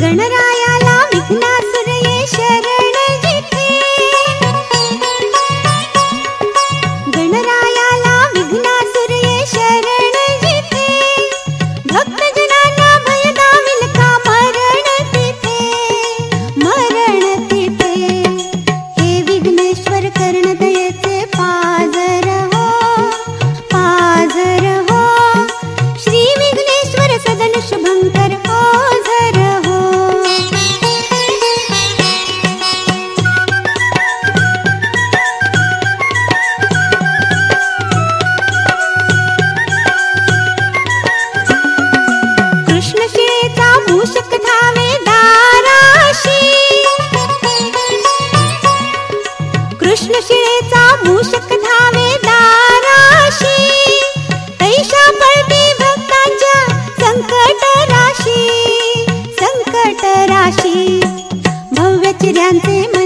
ഗണരായ कृष्णशिळेचा मूषक धावे दाराशी कृष्णशिवेता भूषके भक्ता संकट राशी संकट राशी भव्य चिऱ्यांचे